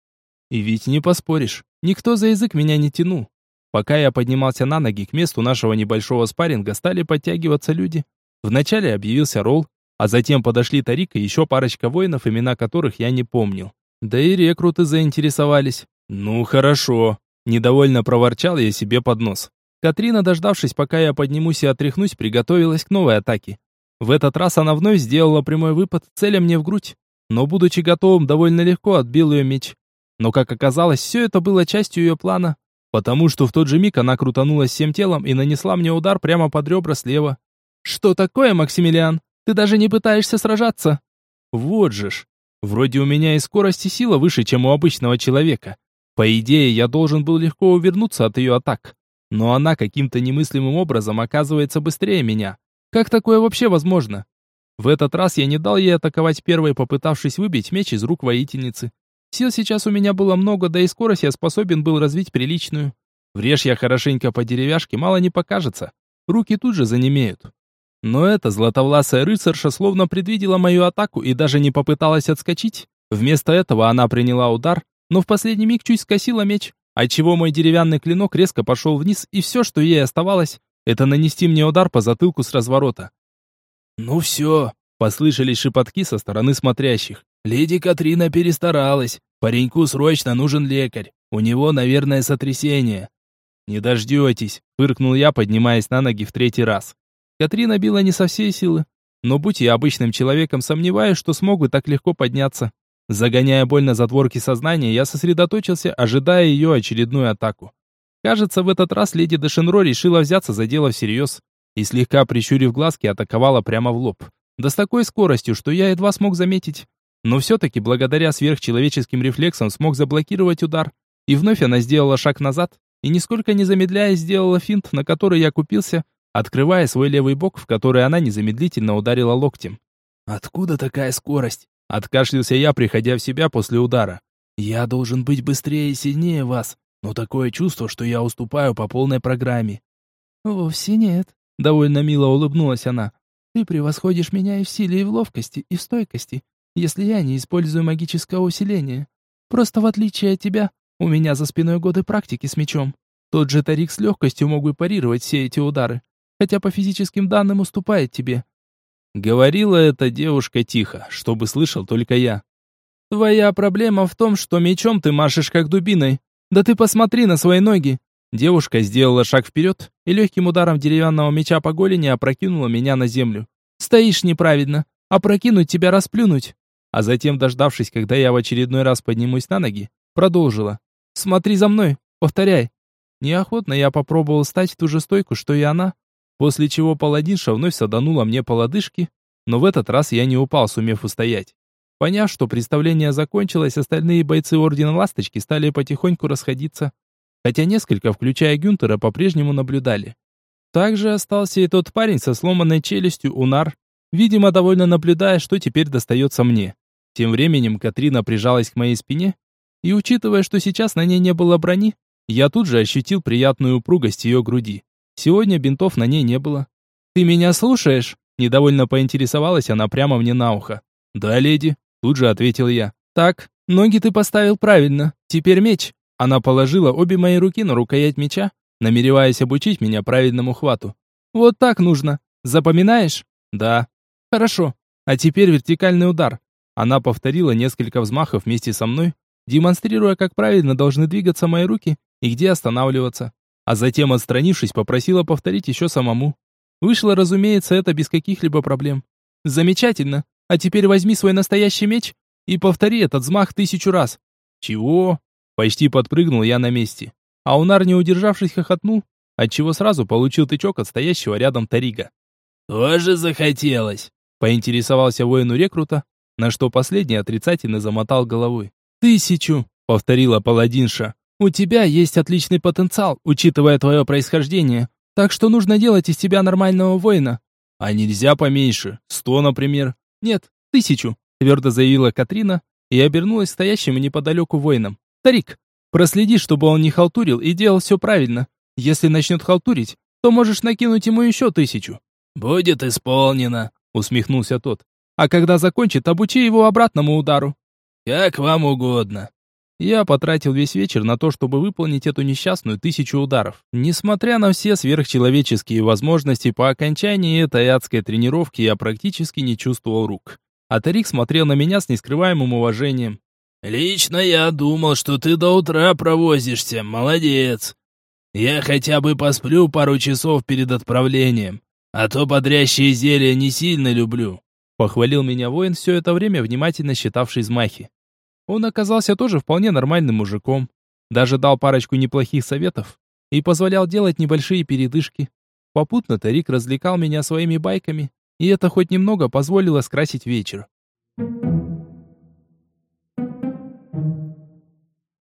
И ведь не поспоришь, никто за язык меня не тянул. Пока я поднимался на ноги, к месту нашего небольшого спарринга стали подтягиваться люди. Вначале объявился Ролл, а затем подошли Тарик и еще парочка воинов, имена которых я не помнил. Да и рекруты заинтересовались. «Ну хорошо», — недовольно проворчал я себе под нос. Катрина, дождавшись, пока я поднимусь и отряхнусь, приготовилась к новой атаке. В этот раз она вновь сделала прямой выпад, целя мне в грудь, но, будучи готовым, довольно легко отбил ее меч. Но, как оказалось, все это было частью ее плана, потому что в тот же миг она крутанулась всем телом и нанесла мне удар прямо под ребра слева. «Что такое, Максимилиан? Ты даже не пытаешься сражаться?» «Вот же ж! Вроде у меня и скорость и сила выше, чем у обычного человека. По идее, я должен был легко увернуться от ее атак. Но она каким-то немыслимым образом оказывается быстрее меня. Как такое вообще возможно? В этот раз я не дал ей атаковать первой, попытавшись выбить меч из рук воительницы. Сил сейчас у меня было много, да и скорость я способен был развить приличную. Врежь я хорошенько по деревяшке, мало не покажется. Руки тут же занемеют. Но эта златовласая рыцарша словно предвидела мою атаку и даже не попыталась отскочить. Вместо этого она приняла удар, но в последний миг чуть скосила меч, отчего мой деревянный клинок резко пошел вниз, и все, что ей оставалось, это нанести мне удар по затылку с разворота. «Ну все», — послышались шепотки со стороны смотрящих. Леди Катрина перестаралась. Пареньку срочно нужен лекарь. У него, наверное, сотрясение. Не дождетесь, фыркнул я, поднимаясь на ноги в третий раз. Катрина била не со всей силы, но будь я обычным человеком, сомневаюсь, что смог бы так легко подняться. Загоняя боль на затворки сознания, я сосредоточился, ожидая ее очередную атаку. Кажется, в этот раз леди Дешенро решила взяться за дело всерьез и, слегка прищурив глазки, атаковала прямо в лоб. Да с такой скоростью, что я едва смог заметить но все-таки благодаря сверхчеловеческим рефлексам смог заблокировать удар. И вновь она сделала шаг назад, и нисколько не замедляясь сделала финт, на который я купился, открывая свой левый бок, в который она незамедлительно ударила локтем. «Откуда такая скорость?» Откашлялся я, приходя в себя после удара. «Я должен быть быстрее и сильнее вас, но такое чувство, что я уступаю по полной программе». «Вовсе нет», — довольно мило улыбнулась она. «Ты превосходишь меня и в силе, и в ловкости, и в стойкости если я не использую магического усиления. Просто в отличие от тебя, у меня за спиной годы практики с мечом. Тот же Тарик с легкостью мог бы парировать все эти удары, хотя по физическим данным уступает тебе». Говорила эта девушка тихо, чтобы слышал только я. «Твоя проблема в том, что мечом ты машешь как дубиной. Да ты посмотри на свои ноги!» Девушка сделала шаг вперед и легким ударом деревянного меча по голени опрокинула меня на землю. «Стоишь неправильно. Опрокинуть тебя расплюнуть а затем, дождавшись, когда я в очередной раз поднимусь на ноги, продолжила. «Смотри за мной, повторяй». Неохотно я попробовал стать в ту же стойку, что и она, после чего паладинша вновь саданула мне по лодыжке, но в этот раз я не упал, сумев устоять. Поняв, что представление закончилось, остальные бойцы Ордена Ласточки стали потихоньку расходиться, хотя несколько, включая Гюнтера, по-прежнему наблюдали. Также остался и тот парень со сломанной челюстью Унар, видимо, довольно наблюдая, что теперь достается мне. Тем временем Катрина прижалась к моей спине, и учитывая, что сейчас на ней не было брони, я тут же ощутил приятную упругость ее груди. Сегодня бинтов на ней не было. «Ты меня слушаешь?» Недовольно поинтересовалась она прямо мне на ухо. «Да, леди», тут же ответил я. «Так, ноги ты поставил правильно. Теперь меч». Она положила обе мои руки на рукоять меча, намереваясь обучить меня правильному хвату. «Вот так нужно. Запоминаешь?» «Да». «Хорошо. А теперь вертикальный удар. Она повторила несколько взмахов вместе со мной, демонстрируя, как правильно должны двигаться мои руки и где останавливаться. А затем, отстранившись, попросила повторить еще самому. Вышло, разумеется, это без каких-либо проблем. Замечательно. А теперь возьми свой настоящий меч и повтори этот взмах тысячу раз. Чего? Почти подпрыгнул я на месте. А Унар, не удержавшись, хохотнул, отчего сразу получил тычок от стоящего рядом Тарига. «Тоже захотелось?» — поинтересовался воину рекрута, на что последний отрицательно замотал головой. «Тысячу!» — повторила паладинша. «У тебя есть отличный потенциал, учитывая твое происхождение, так что нужно делать из тебя нормального воина». «А нельзя поменьше? Сто, например?» «Нет, тысячу. твердо заявила Катрина и обернулась к стоящему неподалеку воинам. «Тарик, проследи, чтобы он не халтурил и делал все правильно. Если начнет халтурить, то можешь накинуть ему еще тысячу». «Будет исполнено», — усмехнулся тот. «А когда закончит, обучи его обратному удару». «Как вам угодно». Я потратил весь вечер на то, чтобы выполнить эту несчастную тысячу ударов. Несмотря на все сверхчеловеческие возможности, по окончании этой адской тренировки я практически не чувствовал рук. А Тарик смотрел на меня с нескрываемым уважением. «Лично я думал, что ты до утра провозишься, молодец. Я хотя бы посплю пару часов перед отправлением, а то бодрящие зелья не сильно люблю». Похвалил меня воин, все это время внимательно считавший взмахи. Он оказался тоже вполне нормальным мужиком. Даже дал парочку неплохих советов и позволял делать небольшие передышки. Попутно Тарик развлекал меня своими байками, и это хоть немного позволило скрасить вечер.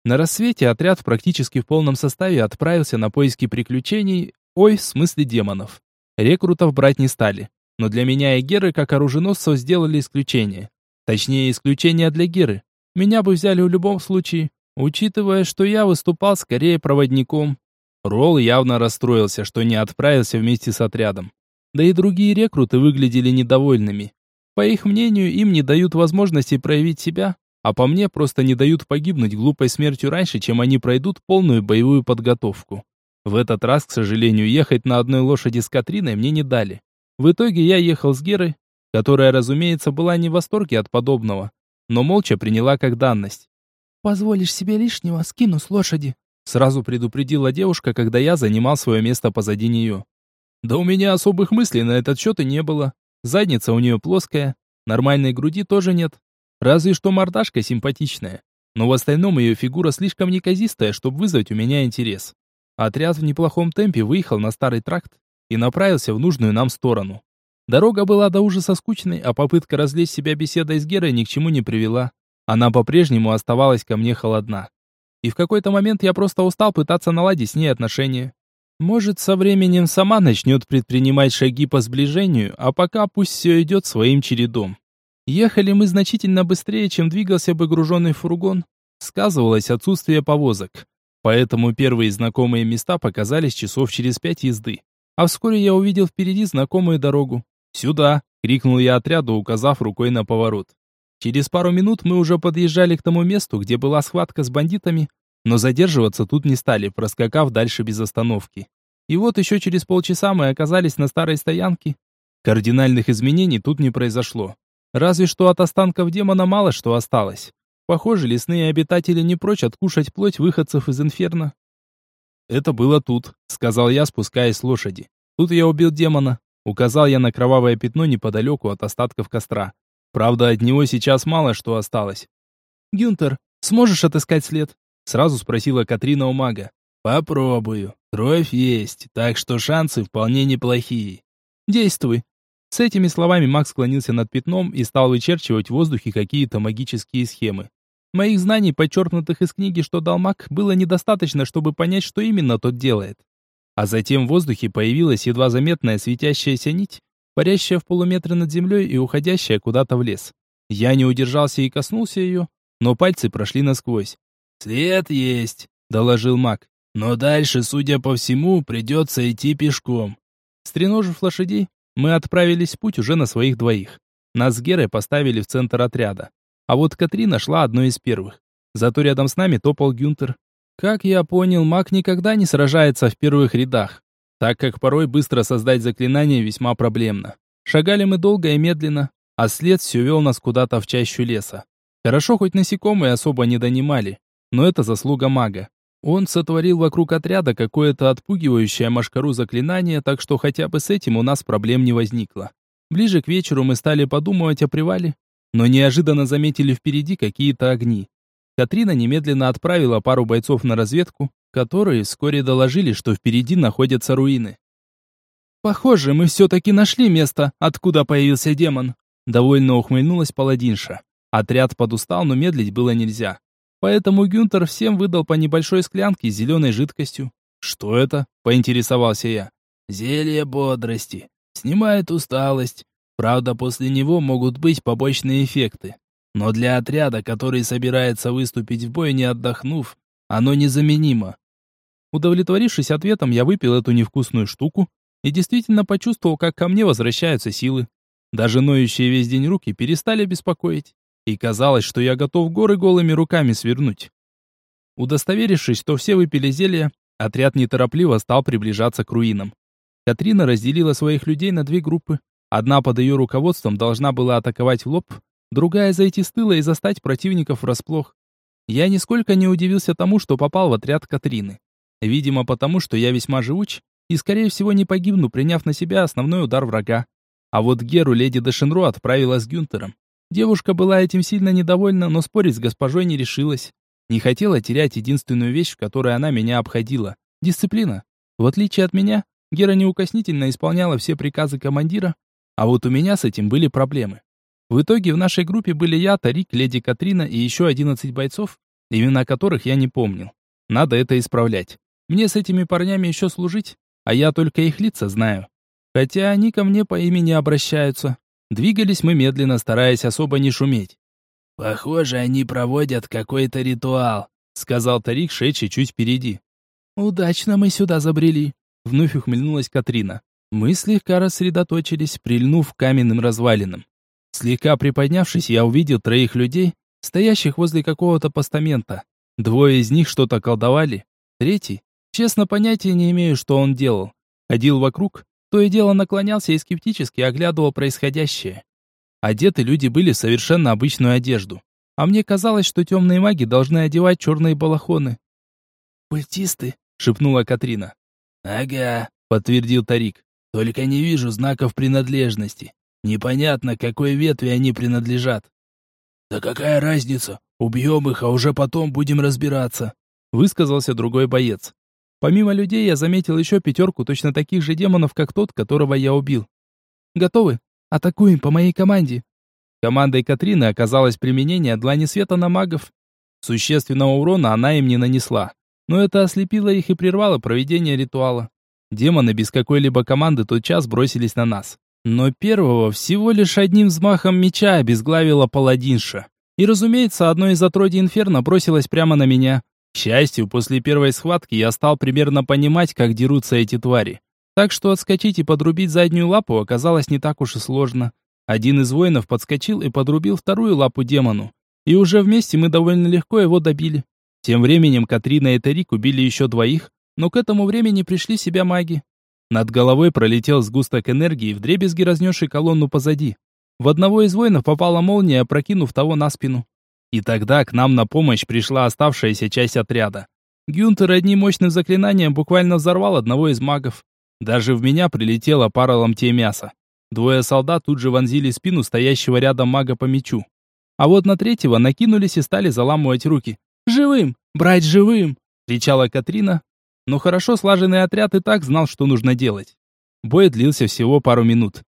На рассвете отряд практически в полном составе отправился на поиски приключений, ой, в смысле демонов. Рекрутов брать не стали, но для меня и Геры как оруженосцев сделали исключение. Точнее, исключение для Геры. Меня бы взяли в любом случае, учитывая, что я выступал скорее проводником. Ролл явно расстроился, что не отправился вместе с отрядом. Да и другие рекруты выглядели недовольными. По их мнению, им не дают возможности проявить себя, а по мне просто не дают погибнуть глупой смертью раньше, чем они пройдут полную боевую подготовку. В этот раз, к сожалению, ехать на одной лошади с Катриной мне не дали. В итоге я ехал с Герой, которая, разумеется, была не в восторге от подобного но молча приняла как данность. «Позволишь себе лишнего, скину с лошади», сразу предупредила девушка, когда я занимал свое место позади нее. Да у меня особых мыслей на этот счет и не было. Задница у нее плоская, нормальной груди тоже нет. Разве что мордашка симпатичная. Но в остальном ее фигура слишком неказистая, чтобы вызвать у меня интерес. Отряд в неплохом темпе выехал на старый тракт и направился в нужную нам сторону. Дорога была до ужаса скучной, а попытка развлечь себя беседой с Герой ни к чему не привела. Она по-прежнему оставалась ко мне холодна. И в какой-то момент я просто устал пытаться наладить с ней отношения. Может, со временем сама начнет предпринимать шаги по сближению, а пока пусть все идет своим чередом. Ехали мы значительно быстрее, чем двигался бы груженный фургон. Сказывалось отсутствие повозок. Поэтому первые знакомые места показались часов через пять езды. А вскоре я увидел впереди знакомую дорогу. «Сюда!» — крикнул я отряду, указав рукой на поворот. Через пару минут мы уже подъезжали к тому месту, где была схватка с бандитами, но задерживаться тут не стали, проскакав дальше без остановки. И вот еще через полчаса мы оказались на старой стоянке. Кардинальных изменений тут не произошло. Разве что от останков демона мало что осталось. Похоже, лесные обитатели не прочь откушать плоть выходцев из инферно. «Это было тут», — сказал я, спускаясь с лошади. «Тут я убил демона. Указал я на кровавое пятно неподалеку от остатков костра. Правда, от него сейчас мало что осталось. «Гюнтер, сможешь отыскать след?» Сразу спросила Катрина у мага. «Попробую. Кровь есть, так что шансы вполне неплохие». «Действуй». С этими словами маг склонился над пятном и стал вычерчивать в воздухе какие-то магические схемы. Моих знаний, подчеркнутых из книги, что дал маг, было недостаточно, чтобы понять, что именно тот делает. А затем в воздухе появилась едва заметная светящаяся нить, парящая в полуметре над землей и уходящая куда-то в лес. Я не удержался и коснулся ее, но пальцы прошли насквозь. «След есть», — доложил маг. «Но дальше, судя по всему, придется идти пешком». Стреножив лошадей, мы отправились в путь уже на своих двоих. Нас с Герой поставили в центр отряда. А вот Катрина шла одной из первых. Зато рядом с нами топал Гюнтер, как я понял, маг никогда не сражается в первых рядах, так как порой быстро создать заклинание весьма проблемно. Шагали мы долго и медленно, а след все вел нас куда-то в чащу леса. Хорошо, хоть насекомые особо не донимали, но это заслуга мага. Он сотворил вокруг отряда какое-то отпугивающее машкару заклинание, так что хотя бы с этим у нас проблем не возникло. Ближе к вечеру мы стали подумывать о привале, но неожиданно заметили впереди какие-то огни. Катрина немедленно отправила пару бойцов на разведку, которые вскоре доложили, что впереди находятся руины. «Похоже, мы все-таки нашли место, откуда появился демон», довольно ухмыльнулась паладинша. Отряд подустал, но медлить было нельзя. Поэтому Гюнтер всем выдал по небольшой склянке с зеленой жидкостью. «Что это?» – поинтересовался я. «Зелье бодрости. Снимает усталость. Правда, после него могут быть побочные эффекты», Но для отряда, который собирается выступить в бой, не отдохнув, оно незаменимо. Удовлетворившись ответом, я выпил эту невкусную штуку и действительно почувствовал, как ко мне возвращаются силы. Даже ноющие весь день руки перестали беспокоить, и казалось, что я готов горы голыми руками свернуть. Удостоверившись, что все выпили зелье, отряд неторопливо стал приближаться к руинам. Катрина разделила своих людей на две группы. Одна под ее руководством должна была атаковать в лоб, другая зайти с тыла и застать противников врасплох. Я нисколько не удивился тому, что попал в отряд Катрины. Видимо, потому что я весьма живуч и, скорее всего, не погибну, приняв на себя основной удар врага. А вот Геру леди Дешенро отправила с Гюнтером. Девушка была этим сильно недовольна, но спорить с госпожой не решилась. Не хотела терять единственную вещь, в которой она меня обходила. Дисциплина. В отличие от меня, Гера неукоснительно исполняла все приказы командира, а вот у меня с этим были проблемы. В итоге в нашей группе были я, Тарик, леди Катрина и еще 11 бойцов, имена которых я не помнил. Надо это исправлять. Мне с этими парнями еще служить, а я только их лица знаю. Хотя они ко мне по имени обращаются. Двигались мы медленно, стараясь особо не шуметь. «Похоже, они проводят какой-то ритуал», — сказал Тарик, шедший чуть впереди. «Удачно мы сюда забрели», — вновь ухмыльнулась Катрина. Мы слегка рассредоточились, прильнув к каменным развалинам. Слегка приподнявшись, я увидел троих людей, стоящих возле какого-то постамента. Двое из них что-то колдовали, третий Честно, понятия не имею, что он делал. Ходил вокруг, то и дело наклонялся и скептически оглядывал происходящее. Одеты люди были в совершенно обычную одежду. А мне казалось, что темные маги должны одевать черные балахоны. «Культисты», — шепнула Катрина. «Ага», — подтвердил Тарик. «Только не вижу знаков принадлежности. Непонятно, какой ветви они принадлежат». «Да какая разница? Убьем их, а уже потом будем разбираться», — высказался другой боец. Помимо людей я заметил еще пятерку точно таких же демонов, как тот, которого я убил. «Готовы? Атакуем по моей команде!» Командой Катрины оказалось применение длани света на магов. Существенного урона она им не нанесла, но это ослепило их и прервало проведение ритуала. Демоны без какой-либо команды тотчас бросились на нас. Но первого всего лишь одним взмахом меча обезглавила паладинша. И, разумеется, одно из отродий Инферно бросилось прямо на меня. К счастью, после первой схватки я стал примерно понимать, как дерутся эти твари. Так что отскочить и подрубить заднюю лапу оказалось не так уж и сложно. Один из воинов подскочил и подрубил вторую лапу демону. И уже вместе мы довольно легко его добили. Тем временем Катрина и Тарик убили еще двоих, но к этому времени пришли себя маги. Над головой пролетел сгусток энергии, вдребезги разнесший колонну позади. В одного из воинов попала молния, опрокинув того на спину. И тогда к нам на помощь пришла оставшаяся часть отряда. Гюнтер одним мощным заклинанием буквально взорвал одного из магов. Даже в меня прилетела пара ломтей мяса. Двое солдат тут же вонзили спину стоящего рядом мага по мечу. А вот на третьего накинулись и стали заламывать руки. «Живым! Брать живым!» — кричала Катрина. Но хорошо слаженный отряд и так знал, что нужно делать. Бой длился всего пару минут.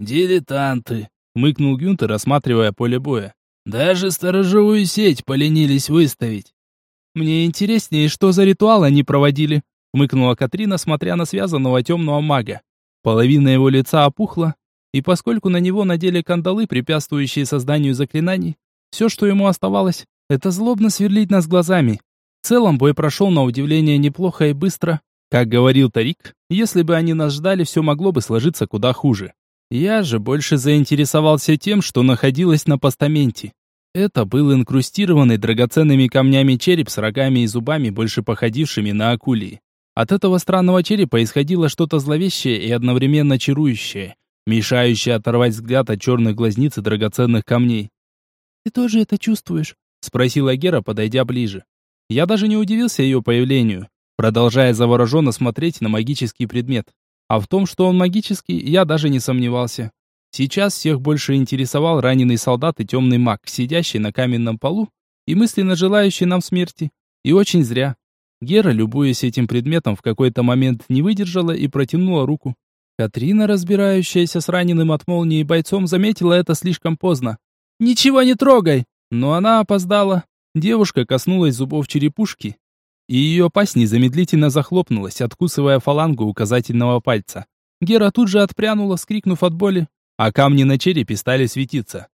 «Дилетанты!» — мыкнул Гюнтер, осматривая поле боя. Даже сторожевую сеть поленились выставить. Мне интереснее, что за ритуал они проводили, хмыкнула Катрина, смотря на связанного темного мага. Половина его лица опухла, и поскольку на него надели кандалы, препятствующие созданию заклинаний, все, что ему оставалось, это злобно сверлить нас глазами. В целом бой прошел на удивление неплохо и быстро. Как говорил Тарик, если бы они нас ждали, все могло бы сложиться куда хуже. Я же больше заинтересовался тем, что находилось на постаменте. Это был инкрустированный драгоценными камнями череп с рогами и зубами, больше походившими на акулии. От этого странного черепа исходило что-то зловещее и одновременно чарующее, мешающее оторвать взгляд от черных глазниц и драгоценных камней. «Ты тоже это чувствуешь?» — спросила Гера, подойдя ближе. Я даже не удивился ее появлению, продолжая завороженно смотреть на магический предмет. А в том, что он магический, я даже не сомневался. Сейчас всех больше интересовал раненый солдат и темный маг, сидящий на каменном полу и мысленно желающий нам смерти. И очень зря. Гера, любуясь этим предметом, в какой-то момент не выдержала и протянула руку. Катрина, разбирающаяся с раненым от молнии бойцом, заметила это слишком поздно. «Ничего не трогай!» Но она опоздала. Девушка коснулась зубов черепушки, и ее пасть незамедлительно захлопнулась, откусывая фалангу указательного пальца. Гера тут же отпрянула, скрикнув от боли, а камни на черепе стали светиться.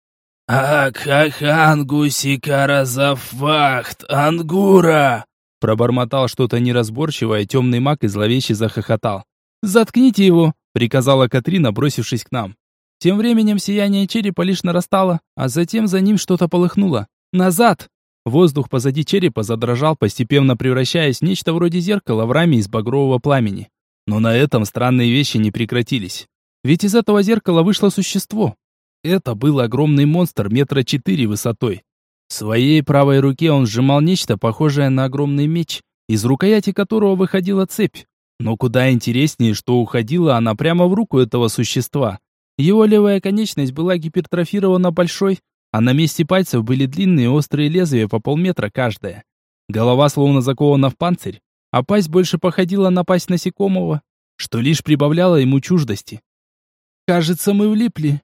«Акахангусикаразафахт, ангура!» Пробормотал что-то неразборчивое, темный маг и зловеще захохотал. «Заткните его!» — приказала Катрина, бросившись к нам. Тем временем сияние черепа лишь нарастало, а затем за ним что-то полыхнуло. «Назад!» Воздух позади черепа задрожал, постепенно превращаясь в нечто вроде зеркала в раме из багрового пламени. Но на этом странные вещи не прекратились. Ведь из этого зеркала вышло существо. Это был огромный монстр метра четыре высотой. В своей правой руке он сжимал нечто похожее на огромный меч, из рукояти которого выходила цепь. Но куда интереснее, что уходила она прямо в руку этого существа. Его левая конечность была гипертрофирована большой, а на месте пальцев были длинные острые лезвия по полметра каждая. Голова словно закована в панцирь, а пасть больше походила на пасть насекомого, что лишь прибавляло ему чуждости. «Кажется, мы влипли»,